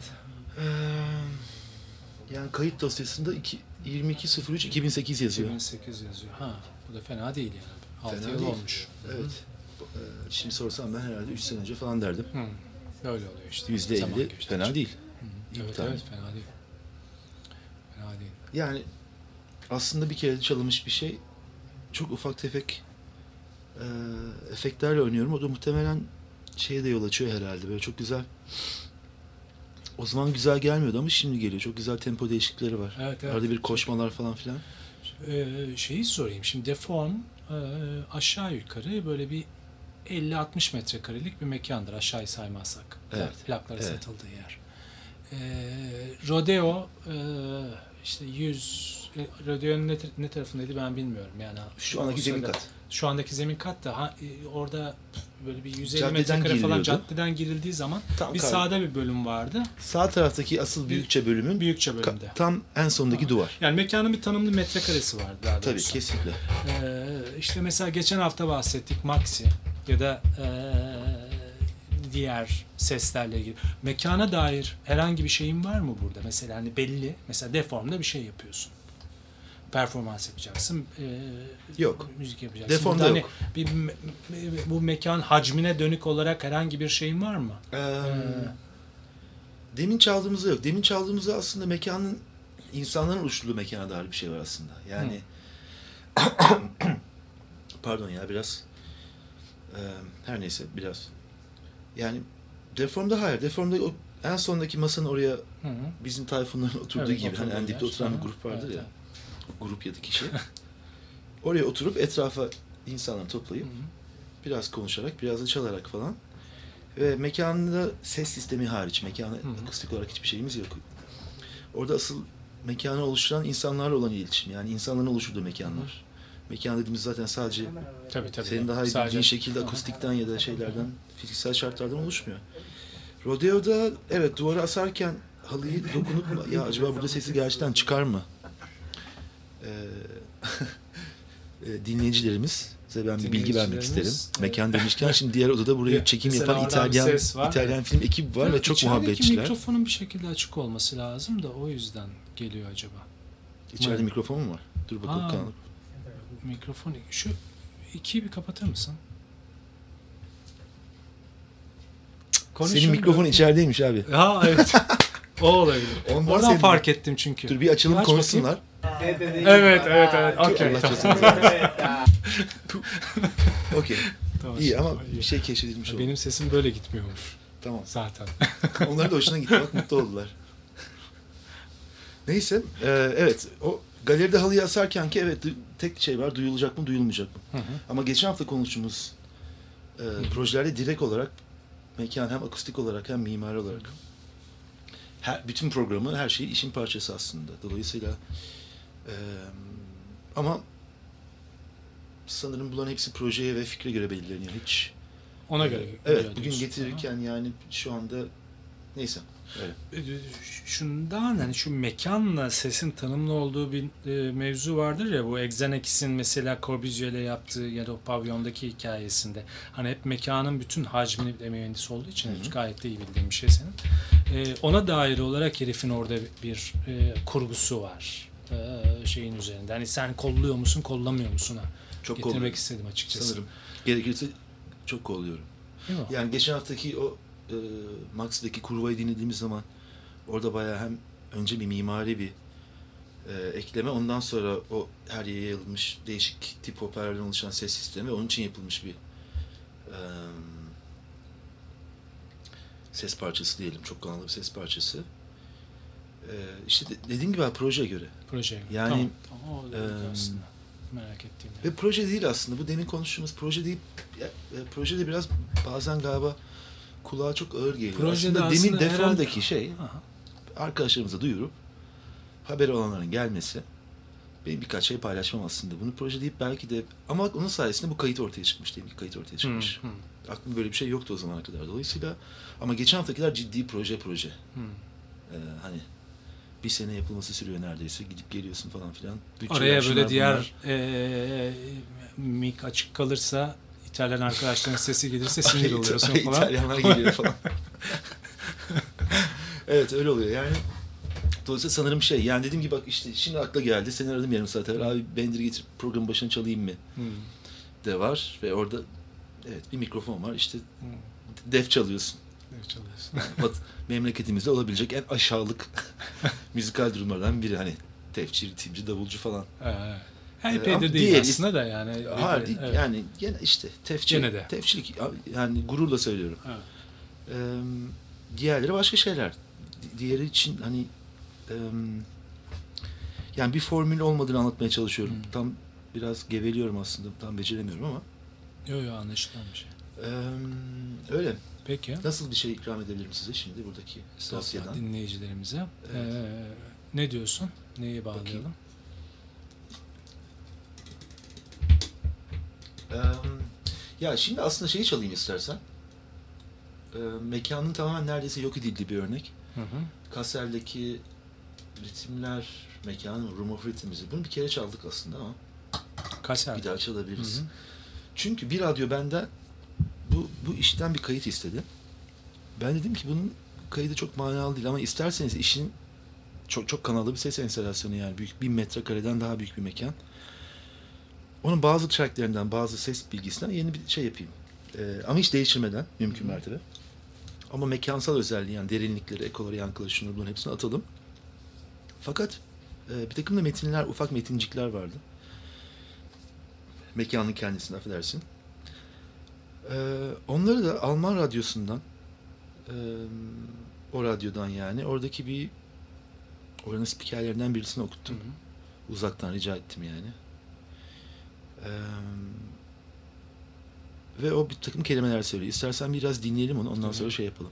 Ee, yani kayıt dosyasında iki- 22.03.2008 yazıyor. 2008 yazıyor. Ha bu da fena değil yani. 6 Fena yıl değil. olmuş. Evet. Ee, şimdi sorsam ben herhalde 3 sene önce falan derdim. Hı. Böyle oluyor işte. %50 Zaman geçtikçe. fena değil. Hı. Evet evet fena değil. Fena değil. Yani aslında bir kere çalınmış bir şey. Çok ufak tefek e, efektlerle oynuyorum. O da muhtemelen şeye de yol açıyor herhalde. Böyle çok güzel. O zaman güzel gelmiyordu ama şimdi geliyor. Çok güzel tempo değişiklikleri var. Evet, evet. Arada bir koşmalar falan filan. Ee, şeyi sorayım. Şimdi Deform e, aşağı yukarı böyle bir 50-60 metrekarelik bir mekandır aşağıyı saymazsak. Evet, Plakları evet. satıldığı yer. Ee, Rodeo e, işte 100 e, Rodeo'nun ne, ne tarafındaydı ben bilmiyorum yani. Şu andaki zemin sırada- kat. Şu andaki zemin kat da ha, e, orada böyle bir 150 Caddeden metrekare falan giriliyordu. caddeden girildiği zaman Tam bir kar- sağda bir bölüm vardı. Sağ taraftaki asıl büyükçe bölümün Büyükçe ka- bölümde. tam en sondaki duvar. Yani mekanın bir tanımlı metrekaresi vardı daha Tabii doğrusu. kesinlikle. Ee, işte mesela geçen hafta bahsettik Maxi ya da ee, diğer seslerle ilgili. Mekana dair herhangi bir şeyin var mı burada? Mesela hani belli, mesela deformda bir şey yapıyorsun. Performans yapacaksın. ee, Yok. Müzik yapacaksın. Burada hani yok. bir, bu mekan hacmine dönük olarak herhangi bir şeyin var mı? Ee, demin çaldığımızda yok. Demin çaldığımızda aslında mekanın insanların oluşturduğu mekana dair bir şey var aslında. Yani [COUGHS] pardon ya biraz Ee, her neyse biraz yani deformda hayır. Deformda o en sondaki masanın oraya Hı hı. bizim Tayfunların oturduğu Evet, gibi hani en dipte oturan bir grup vardır evet, ya. Grup ya da kişi. [LAUGHS] oraya oturup etrafa insanları toplayıp Hı hı. biraz konuşarak, biraz da çalarak falan. Ve mekanda ses sistemi hariç, mekanı akustik olarak hiçbir şeyimiz yok. Orada asıl mekanı oluşturan insanlarla olan iletişim. Yani insanların oluşturduğu mekanlar. Mekan dediğimiz zaten sadece Tabii tabii. senin daha iyi Sadece- bildiğin şekilde akustikten ya da şeylerden, fiziksel şartlardan oluşmuyor. Rodeo'da evet duvara asarken halıyı dokunup ya acaba burada sesi gerçekten çıkar mı? Ee, [LAUGHS] e, dinleyicilerimiz size ben bir bilgi vermek isterim. Evet. Mekan demişken şimdi diğer odada burayı Ya, çekim yapan İtalyan. İtalyan film ekibi var ve çok muhabbetçiler. mikrofonun bir şekilde açık olması lazım da o yüzden geliyor acaba. İçeride Evet. mikrofon mu var? Dur bakalım kanal. Mikrofon şu ikiyi bir kapatır mısın? Senin mikrofon içerideymiş abi. Ha evet. [LAUGHS] o olabilir. Ondan Oradan fark ettim çünkü. Dur bir açalım Aç konuşsunlar. Evet evet evet. Okey. Okey. Tamam, İyi ama iyi. bir şey keşfedilmiş oldu. Benim sesim böyle gitmiyormuş Tamam. zaten. [LAUGHS] Onların da hoşuna gitti. Bak mutlu oldular. Neyse. e, evet. O galeride halıyı asarken ki evet tek şey var. Duyulacak mı duyulmayacak mı? Hı hı. Ama geçen hafta konuştuğumuz e, projelerde direkt olarak mekan hem akustik olarak hem mimari olarak her, bütün programı her şey işin parçası aslında. Dolayısıyla e, ama sanırım bunların hepsi projeye ve fikre göre belirleniyor. Hiç Ona göre. Evet, bugün diyorsun. getirirken yani şu anda neyse. Öyle. Ee, Şundan hani şu mekanla sesin tanımlı olduğu bir e, mevzu vardır ya bu Exenex'in mesela Corbusier'le yaptığı ya da o pavyondaki hikayesinde hani hep mekanın bütün hacmini de mühendis olduğu için Hı hı. gayet de iyi bildiğim bir şey senin. Ee, ona dair olarak herifin orada bir e, kurgusu var e, şeyin üzerinde. Hani sen kolluyor musun kollamıyor musun ha? Çok Getirmek kolluyorum. istedim açıkçası. Sanırım. Gerekirse çok kolluyorum. Yani geçen haftaki o e, Max'daki kurvayı dinlediğimiz zaman orada bayağı hem önce bir mimari bir e, ekleme ondan sonra o her yere yayılmış değişik tip hoparlörlerden oluşan ses sistemi onun için yapılmış bir e, ses parçası diyelim. Çok kanallı bir ses parçası. E, işte de- dediğim gibi abi, projeye göre. Proje. Yani, tamam. O eee, aslında merak ettiğim. Ve proje değil aslında. Bu demin konuştuğumuz proje değil. E, proje de biraz bazen galiba kulağa çok ağır geliyor. Proje de aslında, demin aslında herhalde- şey Aha. arkadaşlarımıza duyurup haberi olanların gelmesi benim birkaç şey paylaşmam aslında. Bunu proje deyip belki de ama onun sayesinde bu kayıt ortaya çıkmış. Demin kayıt ortaya çıkmış. Hı, hı. Aklımda böyle bir şey yoktu o zamana kadar. Dolayısıyla ama geçen haftakiler ciddi proje proje. Hı. Ee, hani bir sene yapılması sürüyor neredeyse. Gidip geliyorsun falan filan. Bütçeler, şunlar, böyle diğer bunlar. eee mik açık kalırsa İtalyan arkadaşların sesi gelirse [LAUGHS] sinir oluyorsun falan. İtalyanlar geliyor falan. [LAUGHS] evet öyle oluyor yani. Dolayısıyla sanırım şey yani dediğim gibi bak işte şimdi akla geldi seni aradım yarım saat evvel abi Bender'i getir programın başına çalayım mı Hmm. de var ve orada evet bir mikrofon var işte Hmm. def çalıyorsun. Evet, çalıyorsun. [LAUGHS] Bat- memleketimizde olabilecek en aşağılık [LAUGHS] müzikal durumlardan biri hani tefçi, ritimci, davulcu falan. Evet. Ee, Epeydir değil diğer- aslında da yani. Hayır değil, Evet. yani gene işte tefçi, Gene de. tefçilik yani gururla söylüyorum. Evet. Ee, diğerleri başka şeyler. Di- Diğeri için hani em, yani bir formül olmadığını anlatmaya çalışıyorum. Hmm. Tam biraz geveliyorum aslında. Tam beceremiyorum ama Yok yok anlaşılan bir şey. em, öyle. Peki. Nasıl bir şey ikram edebilirim size şimdi buradaki tavsiyeden? dinleyicilerimize. Evet. Ee, ne diyorsun? Neyi bağlayalım? Ya şimdi aslında şeyi çalayım istersen. Ee, mekanın tamamen neredeyse yok edildiği bir örnek. Hı hı. Kassel'deki ritimler, mekanın Room of Rhythms'i. Bunu bir kere çaldık aslında ama Kaser. bir daha Hı çalabiliriz. hı. Çünkü bir radyo benden bu, bu işten bir kayıt istedi. Ben dedim ki bunun kaydı çok manalı değil ama isterseniz işin çok çok kanallı bir ses enstalasyonu yani büyük bin metrekareden daha büyük bir mekan. Onun bazı tracklerinden, bazı ses bilgisinden yeni bir şey yapayım. Ee, ama hiç değiştirmeden mümkün mertebe. Ama mekansal özelliği yani derinlikleri, ekoları, yankıları, şunu bunun hepsini atalım. Fakat e, bir takım da metinler, ufak metincikler vardı. Mekanın kendisini affedersin. Ee, onları da Alman radyosundan e, o radyodan yani oradaki bir oranın spikerlerinden birisine Hı okuttum. hı. Uzaktan rica ettim yani. Ee, ve o bir takım kelimeler söylüyor. İstersen biraz dinleyelim onu ondan Tabii. sonra şey yapalım.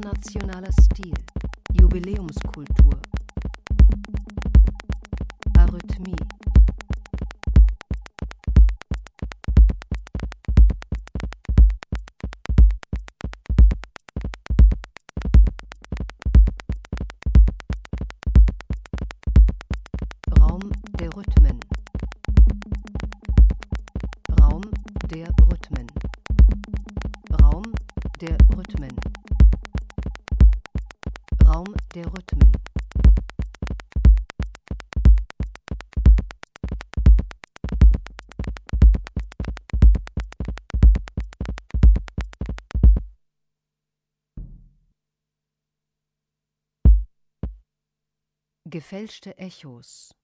Internationaler Stil. Jubiläumskultur. Gefälschte Echos.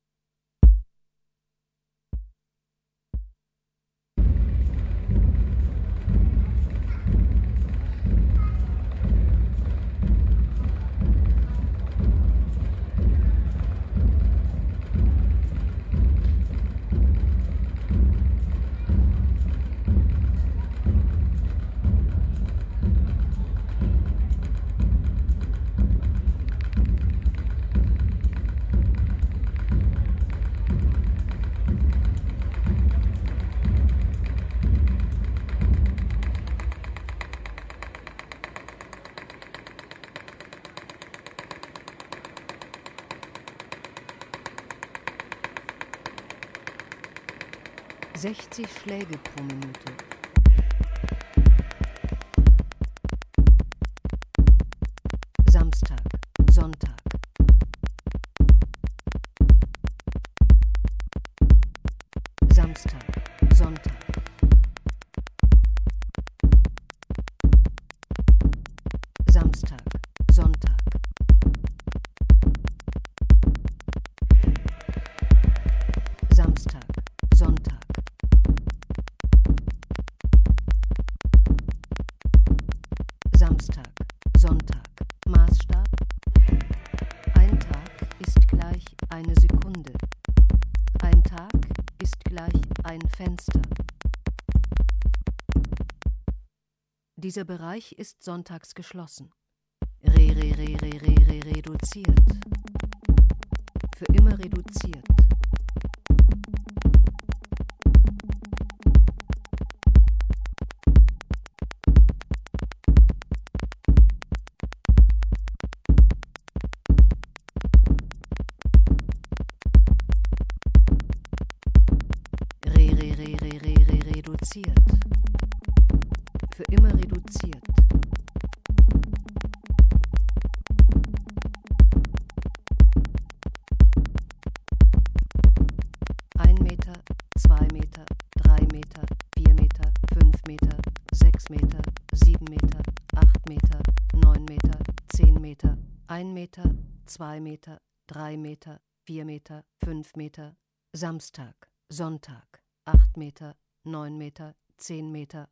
Sechzig Schläge pro Minute. Samstag, Sonntag. Samstag, Sonntag. Dieser Bereich ist sonntags geschlossen. Re, re, re, re, re, re, reduziert. Für immer reduziert. Zwei Meter, drei Meter, vier Meter, fünf Meter, Samstag, Sonntag, acht Meter, neun Meter, zehn Meter,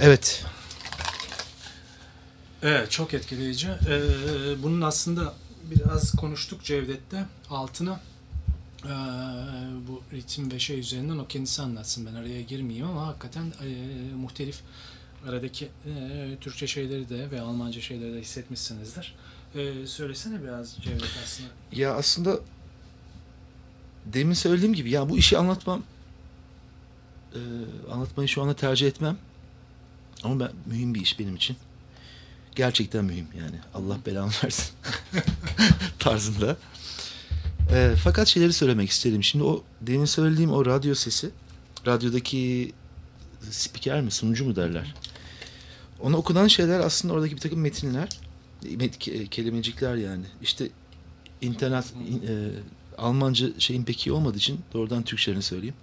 Evet. Evet çok etkileyici. Ee, bunun aslında biraz konuştuk Cevdet'te altına ee, bu ritim ve şey üzerinden o kendisi anlatsın ben araya girmeyeyim ama hakikaten e, muhtelif aradaki e, Türkçe şeyleri de ve Almanca şeyleri de hissetmişsinizdir. Ee, söylesene biraz Cevdet aslında. Ya aslında demin söylediğim gibi ya bu işi anlatmam e, anlatmayı şu anda tercih etmem. Ama ben mühim bir iş benim için. Gerçekten mühim yani. Allah belamı [LAUGHS] versin. [LAUGHS] tarzında. E, fakat şeyleri söylemek isterim. Şimdi o demin söylediğim o radyo sesi, radyodaki spiker mi, sunucu mu derler. Ona okunan şeyler aslında oradaki bir takım metinler, met- ke- kelimecikler yani. İşte internet, in- e, Almanca şeyin pek iyi olmadığı için doğrudan Türkçelerini söyleyeyim.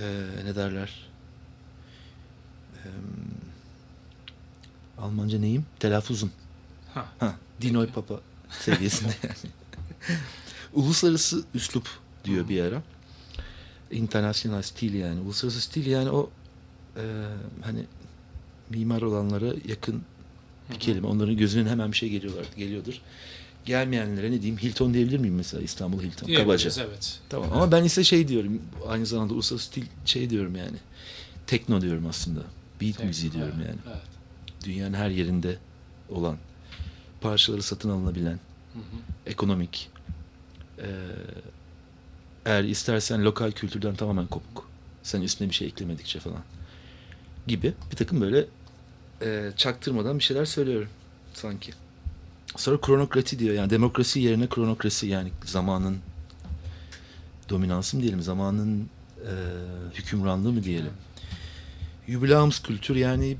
E, ne derler? Almanca neyim? Telaffuzum. Ha. Ha, Dinoy Papa seviyesinde yani. [LAUGHS] Uluslararası üslup diyor bir ara. International stil yani. Uluslararası stil yani o e, hani mimar olanlara yakın bir kelime. Onların gözünün hemen bir şey geliyorlar, geliyordur. Gelmeyenlere ne diyeyim? Hilton diyebilir miyim mesela? İstanbul Hilton. Kabaca. Evet. Tamam ama ben ise şey diyorum. Aynı zamanda uluslararası stil şey diyorum yani. Tekno diyorum aslında. Beat Tek- müziği diyorum evet, yani. Evet. Dünyanın her yerinde olan parçaları satın alınabilen Hı hı. ekonomik eee, eğer istersen lokal kültürden tamamen kopuk. Sen üstüne bir şey eklemedikçe falan gibi bir takım böyle eee, çaktırmadan bir şeyler söylüyorum sanki. Sonra kronokrati diyor yani demokrasi yerine kronokrasi yani zamanın dominansı mı diyelim zamanın eee, hükümranlığı mı diyelim. Jubileums kültür yani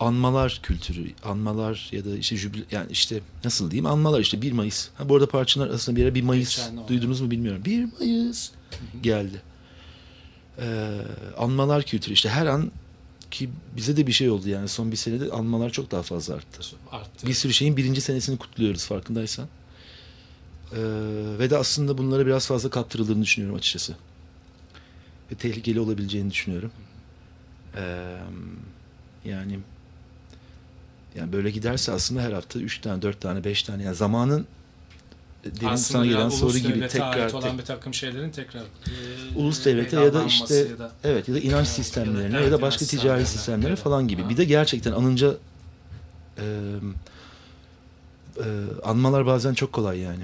anmalar kültürü, anmalar ya da işte jübile, yani işte nasıl diyeyim anmalar işte 1 Mayıs. Ha, bu arada parçalar arasında bir ara 1 Mayıs Geçen duydunuz mu bilmiyorum. 1 Mayıs geldi. Ee, anmalar kültürü işte her an ki bize de bir şey oldu yani son bir senede almalar çok daha fazla arttı. Arttı. Bir sürü şeyin birinci senesini kutluyoruz farkındaysan. Ee, ve de aslında bunlara biraz fazla kaptırıldığını düşünüyorum açıkçası. Ve tehlikeli olabileceğini düşünüyorum. Ee, yani yani böyle giderse aslında her hafta 3 tane, 4 tane, 5 tane yani zamanın demin Aslında sana gelen soru gibi tekrar olan bir takım şeylerin tekrar e, ulus devlete ya da işte ya da- evet ya da inanç Ya da- sistemlerine evet, ya da başka ticari sistemlerine, sistemlere falan gibi. Ha. Bir de gerçekten anınca e, e, anmalar bazen çok kolay yani.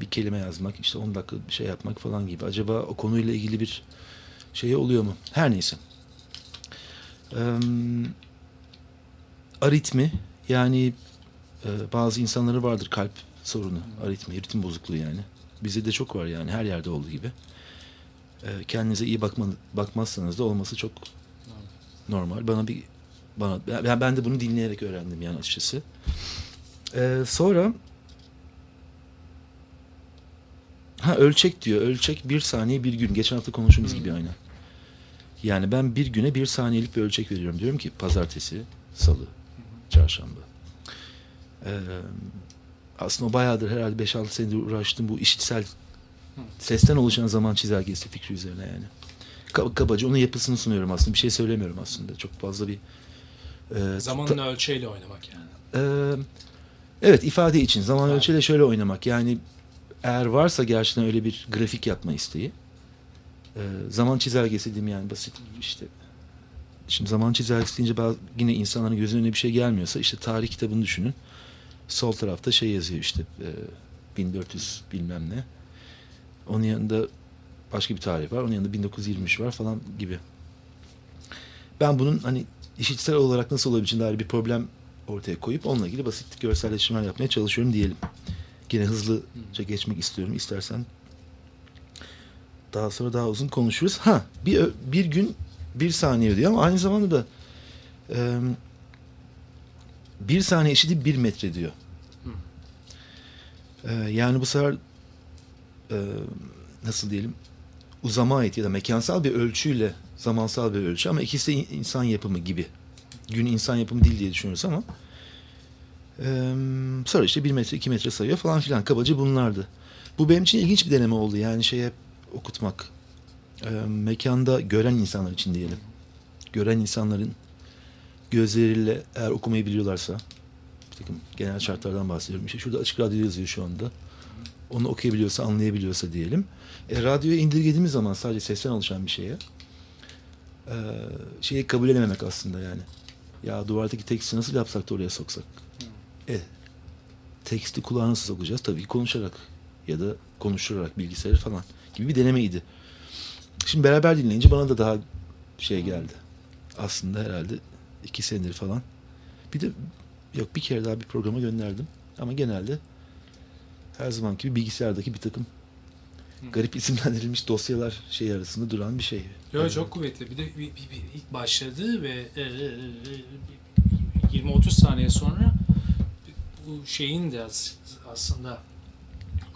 Bir kelime yazmak, işte 10 dakika bir şey yapmak falan gibi. Acaba o konuyla ilgili bir şey oluyor mu? Her neyse. E, aritmi yani e, bazı insanları vardır kalp sorunu, aritmi, ritim bozukluğu yani. Bizde de çok var yani her yerde olduğu gibi. E, kendinize iyi bakma, bakmazsanız da olması çok normal. Bana bir bana ben, ben de bunu dinleyerek öğrendim yani açıkçası. E, sonra ha ölçek diyor. Ölçek bir saniye bir gün. Geçen hafta konuştuğumuz Hmm. gibi aynı. Yani ben bir güne bir saniyelik bir ölçek veriyorum. Diyorum ki pazartesi, salı, çarşamba. Ee, aslında o bayağıdır herhalde 5-6 senedir uğraştım bu işitsel sesten oluşan zaman çizelgesi fikri üzerine yani. Kab- Kabaca onun yapısını sunuyorum aslında. Bir şey söylemiyorum aslında. Çok fazla bir e, Zamanın ölçeğiyle oynamak yani. ee, evet ifade için zaman Evet. ölçüyle şöyle oynamak yani eğer varsa gerçekten öyle bir grafik yapma isteği e, zaman çizelgesi diyeyim yani? Basit işte. Şimdi zaman çizelgesi deyince yine insanların gözünün önüne bir şey gelmiyorsa işte tarih kitabını düşünün. Sol tarafta şey yazıyor işte e, 1400 bilmem ne. Onun yanında başka bir tarih var onun yanında 1923 var falan gibi. Ben bunun hani işitsel olarak nasıl olabileceğine dair bir problem ortaya koyup onunla ilgili basit görselleştirmeler yapmaya çalışıyorum diyelim. Yine hızlıca geçmek istiyorum. İstersen. Daha sonra daha uzun konuşuruz. Ha bir, bir gün bir saniye diyor ama aynı zamanda da e, bir saniye eşittir bir metre diyor. E, yani bu sefer e, nasıl diyelim uzama ait ya da mekansal bir ölçüyle zamansal bir ölçü ama ikisi de in- insan yapımı gibi. Gün insan yapımı değil diye düşünüyoruz ama eee sonra işte bir metre iki metre sayıyor falan filan kabaca bunlardı. Bu benim için ilginç bir deneme oldu yani şeye okutmak. Eee, mekanda gören insanlar için diyelim. Gören insanların gözleriyle eğer okumayı biliyorlarsa bir takım genel şartlardan bahsediyorum. İşte şurada açık radyo yazıyor şu anda. Onu okuyabiliyorsa, anlayabiliyorsa diyelim. E, radyoya indirgediğimiz zaman sadece sesten oluşan bir şeye e, şeyi kabul edememek aslında yani. Ya duvardaki teksti nasıl yapsak da oraya soksak? E, teksti kulağa nasıl sokacağız? Tabii konuşarak ya da konuşturarak bilgisayarı falan gibi bir denemeydi. Şimdi beraber dinleyince bana da daha şey geldi. Aslında herhalde iki senedir falan. Bir de yok bir kere daha bir programa gönderdim. Ama genelde her zaman gibi bilgisayardaki bir takım garip isimlendirilmiş dosyalar şey arasında duran bir şey. Yo, Evet. çok kuvvetli. Bir de bir, bir- bir ilk başladı ve e, e, 20-30 saniye sonra bu şeyin de as- aslında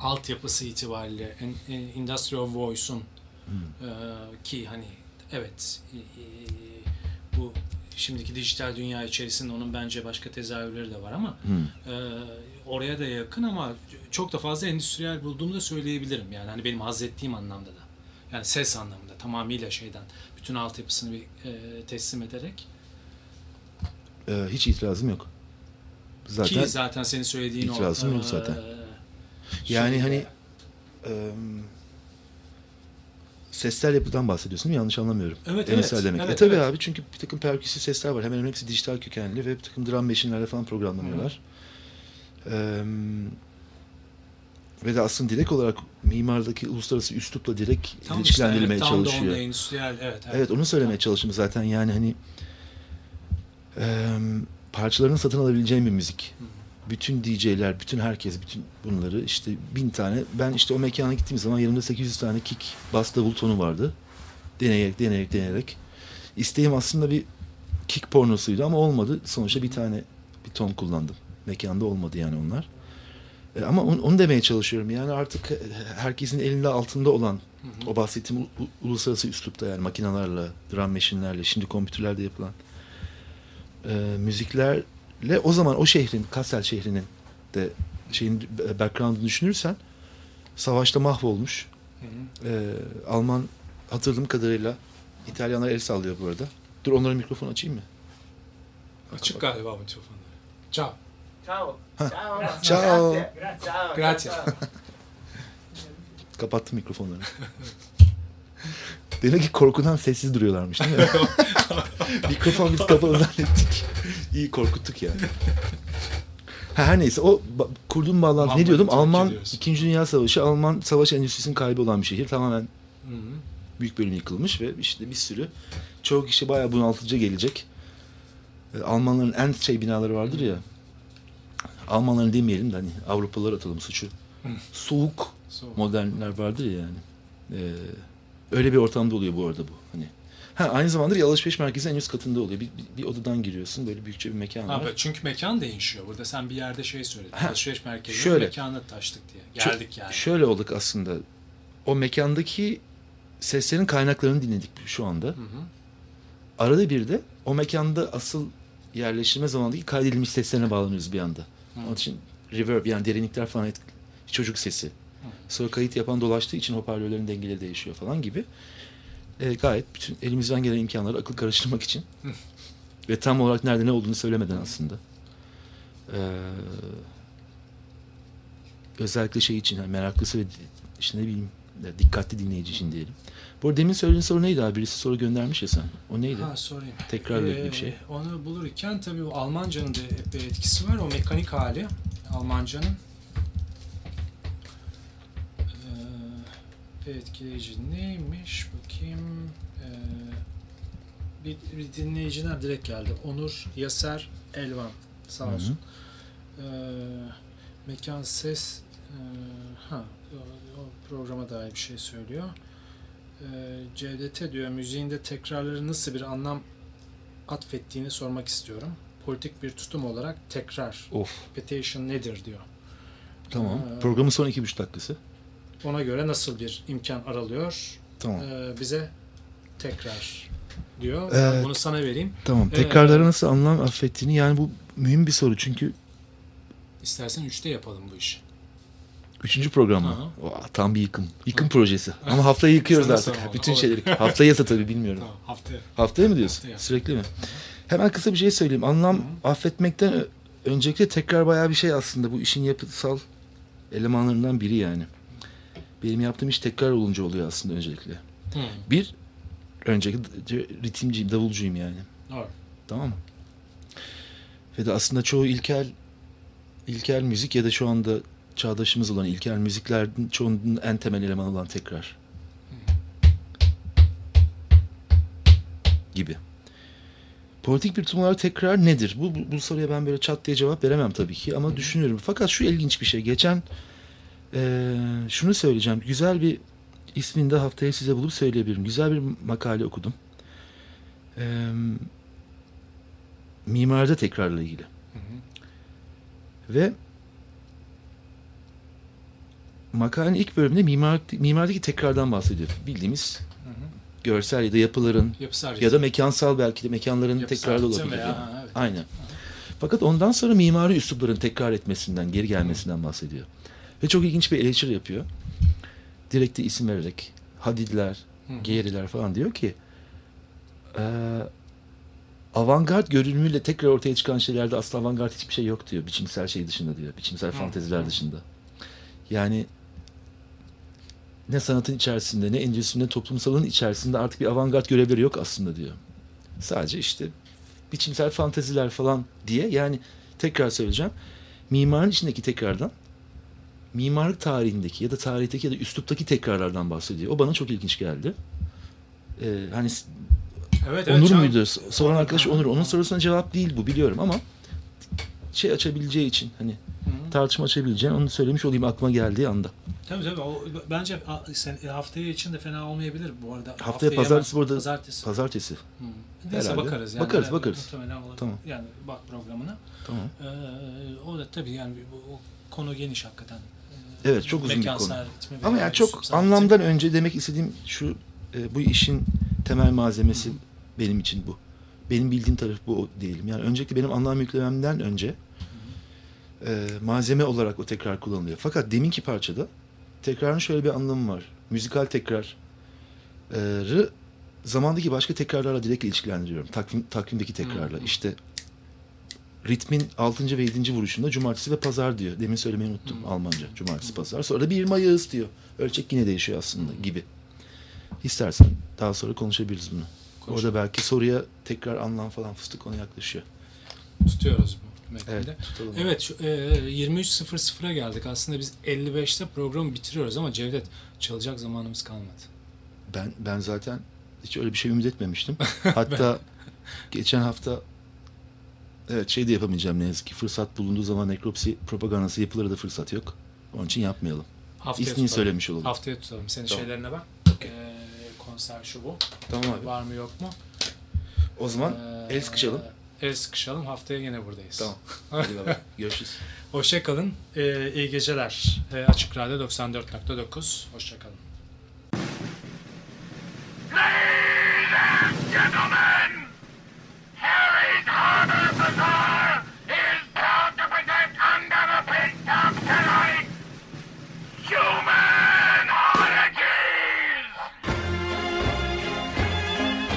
altyapısı itibariyle e, Industrial Voice'un Hmm. e, ki hani evet e, e, bu şimdiki dijital dünya içerisinde onun bence başka tezahürleri de var ama Hmm. ee, oraya da yakın ama çok da fazla endüstriyel bulduğumu da söyleyebilirim. Yani hani benim haz ettiğim anlamda da. Yani ses anlamında tamamıyla şeyden bütün altyapısını bir e, teslim ederek. Ee, hiç itirazım yok. Zaten Ki zaten senin söylediğin o. İtirazım yok e, zaten. şey- yani hani e, sesler yapıdan bahsediyorsun yanlış anlamıyorum. Evet, Emsal evet. demek. Evet, e tabii evet. abi çünkü bir takım perküsif sesler var. Hemen hemen hepsi dijital kökenli ve bir takım drum machine'lerle falan programlanıyorlar. Eee, ve de aslında direkt olarak mimardaki uluslararası üslupla direkt tam işte, ilişkilendirilmeye evet, tam da çalışıyor. onda endüstriyel evet. evet. Evet onu söylemeye çalıştım zaten yani hani eee parçalarını satın alabileceğim bir müzik. Bütün DJ'ler, bütün herkes, bütün bunları işte bin tane. Ben işte o mekana gittiğim zaman yanımda 800 tane kick, bass, davul tonu vardı. Deneyerek, deneyerek, deneyerek. İsteğim aslında bir kick pornosuydu ama olmadı. Sonuçta bir tane bir ton kullandım. Mekanda olmadı yani onlar. E, ama onu, onu demeye çalışıyorum. Yani artık herkesin elinde altında olan Hı hı. o bahsettiğim u- u- uluslararası üslupta yani makinalarla, drum machine'lerle, şimdi kompütürlerde yapılan e, müziklerle o zaman o şehrin, Kassel şehrinin de şeyin e, background'ını düşünürsen savaşta mahvolmuş. Hı hı. E, Alman hatırladığım kadarıyla İtalyanlar el sallıyor bu arada. Dur onların mikrofonu açayım mı? Açık galiba bu telefonları. Ciao. Ciao. Ha. Ciao. Ciao. Grazie. Ciao. Grazie. Kapattım mikrofonları. [LAUGHS] Demek ki korkudan sessiz duruyorlarmış değil mi? [LAUGHS] Mikrofon biz kapalı zannettik. İyi korkuttuk yani. Ha, her neyse o ba- kurduğum bağlantı ne diyordum? Alman ediyoruz. 2. Dünya Savaşı Alman savaş endüstrisinin kaybı olan bir şehir. Tamamen Hı hı. büyük bölümü yıkılmış ve işte bir sürü çoğu kişi bayağı bunaltıcı gelecek. E, Almanların en şey binaları vardır ya. Almanların demeyelim de hani Avrupalılar atalım suçu. Soğuk So- modernler vardır ya yani. Ee, öyle bir ortamda oluyor bu arada bu. Hani ha aynı zamanda bir alışveriş merkezi en üst katında oluyor. Bir, bir, bir odadan giriyorsun böyle büyükçe bir mekan Ha, var. çünkü mekan değişiyor. Burada sen bir yerde şey söyledin. Ha, Alışveriş merkezine şöyle. mekana taştık diye. Geldik yani. Şöyle olduk aslında. O mekandaki seslerin kaynaklarını dinledik şu anda. Hı hı. Arada bir de o mekanda asıl yerleştirme zamanındaki kaydedilmiş seslerine bağlanıyoruz bir anda. Hı. Onun için reverb yani derinlikler falan et- çocuk sesi. Sonra kayıt yapan dolaştığı için hoparlörlerin dengeleri değişiyor falan gibi. E, gayet bütün elimizden gelen imkanları akıl karıştırmak için ve tam olarak nerede ne olduğunu söylemeden aslında. E, özellikle şey için yani meraklısı ve işte ne bileyim dikkatli dinleyici için diyelim. Bu arada demin söylediğin soru neydi abi? Birisi soru göndermiş ya sen. O neydi? Ha sorayım. Tekrarla ilgili bir şey. Onu bulurken tabii o Almancanın da bir etkisi var. O mekanik hali Almancanın. Ee, etkileyici neymiş? Bakayım. Ee, bir, bir dinleyiciden direkt geldi. Onur Yaser Elvan. Sağ Hı hı. olsun. Ee, mekan ses ee, ha o, o programa dair bir şey söylüyor. Ee, CDT diyor müziğinde tekrarları nasıl bir anlam atfettiğini sormak istiyorum. Politik bir tutum olarak tekrar, Of. repetition nedir diyor. Tamam. Ee, Programın son iki buçuk dakikası. Ona göre nasıl bir imkan aralıyor? Tamam. Ee, bize tekrar diyor. Ee, Ben bunu sana vereyim. Tamam. Ee, Tekrarlara nasıl anlam affettiğini yani bu mühim bir soru çünkü İstersen üçte yapalım bu işi. üçüncü program mı? Oha, tam bir yıkım. Yıkım projesi. Ama haftayı [LAUGHS] yıkıyoruz artık. soralım. Bütün Olur. şeyleri. Haftaya ise tabii bilmiyorum. Tamam haftaya. Haftaya mı diyorsun? Haftaya. Sürekli mi? Hemen kısa bir şey söyleyeyim. Anlam affetmekten ö- öncelikle tekrar bayağı bir şey aslında. Bu işin yapısal elemanlarından biri yani. Benim yaptığım iş tekrar olunca oluyor aslında öncelikle. Hı. Bir, öncelikle ritimciyim, davulcuyum yani. Doğru. Tamam mı? Ve de aslında çoğu ilkel ilkel müzik ya da şu anda çağdaşımız olan ilkel müziklerin çoğunun en temel elemanı olan tekrar. Gibi. Politik bir tutum olarak tekrar nedir? Bu, bu, bu soruya ben böyle çat diye cevap veremem tabii ki ama düşünüyorum. Fakat şu ilginç bir şey. Geçen eee, şunu söyleyeceğim. Güzel bir ismini de haftaya size bulup söyleyebilirim. Güzel bir makale okudum. Eee mimarda tekrarla ilgili. Hı hı. Ve makalenin ilk bölümünde mimar, mimardaki tekrardan bahsediyor. Bildiğimiz Hı hı. görsel ya da yapıların Yapısal ya da mekansal belki de mekanların ritim olabilir. evet. Aynen. Fakat ondan sonra mimari üslupların tekrar etmesinden, geri gelmesinden bahsediyor. Ve çok ilginç bir eleştiri yapıyor. Direkt de isim vererek. Hadidler. Geriler falan diyor ki eee avantgard görünümüyle tekrar ortaya çıkan şeylerde aslında avantgard hiçbir şey yok diyor. Biçimsel şey dışında diyor. Biçimsel fanteziler dışında. Yani ne sanatın içerisinde ne endüstrinin ne toplumsalın içerisinde artık bir avantgard görevleri yok aslında diyor. Sadece işte biçimsel fanteziler falan diye yani tekrar söyleyeceğim. Mimarın içindeki tekrardan mimarlık tarihindeki ya da tarihteki ya da üsluptaki tekrarlardan bahsediyor. O bana çok ilginç geldi. Ee, hani Evet, evet, Onur can- muydu? Soran arkadaş. Onur. Onun sorusuna cevap değil bu biliyorum ama şey açabileceği için hani Hı hı. tartışma açabileceğin onu söylemiş olayım aklıma geldiği anda. Tabii tabii. O, bence sen, haftaya için de fena olmayabilir bu arada. Haftaya pazartesi hemen- burada- Pazartesi. Pazartesi. Hı. Neyse Herhalde. bakarız. Yani. Bakarız, bakarız. Tamam. Yani bak programına. Tamam. Ee, o da tabii yani bu, o konu geniş hakikaten. Evet, çok uzun bir konu. Ama yani çok anlamdan önce demek istediğim şu e, bu işin temel malzemesi benim için bu. Benim bildiğim taraf bu o diyelim. Yani öncelikle benim anlam yüklememden önce e, malzeme olarak o tekrar kullanılıyor. Fakat deminki parçada tekrarın şöyle bir anlamı var. Müzikal tekrarı zamandaki başka tekrarlarla direkt ilişkilendiriyorum. Takvim, takvimdeki tekrarla. Hı hı. İşte ritmin 6. ve 7. vuruşunda cumartesi ve pazar diyor. Demin söylemeyi unuttum Hı. Almanca. Cumartesi, pazar. Sonra da 1 Mayıs diyor. Ölçek yine değişiyor aslında gibi. İstersen daha sonra konuşabiliriz bunu. Konuşalım. Orada belki soruya tekrar anlam falan fıstık ona yaklaşıyor. tutuyoruz bu metninde. Evet, Evet, şu, e, 23.00'a geldik. Aslında biz 55'te programı bitiriyoruz ama Cevdet çalacak zamanımız kalmadı. Ben ben zaten hiç öyle bir şey ümit etmemiştim. [LAUGHS] Hatta geçen hafta evet şey de yapamayacağım ne yazık ki. Fırsat bulunduğu zaman nekropsi propagandası yapıları da fırsat yok. Onun için yapmayalım. Haftaya İsmini tutalım. söylemiş olalım. Haftaya tutalım. Senin Tamam. şeylerine bak. E, konser şu bu. Tamam abi. Var mı yok mu? O zaman Ee, el sıkışalım. El sıkışalım. Haftaya yine buradayız. Tamam. [LAUGHS] Hadi baba. Görüşürüz. Hoşça kalın. Ee, iyi geceler. Ee, Açık Radyo 94.9. Hoşça kalın. Gentlemen,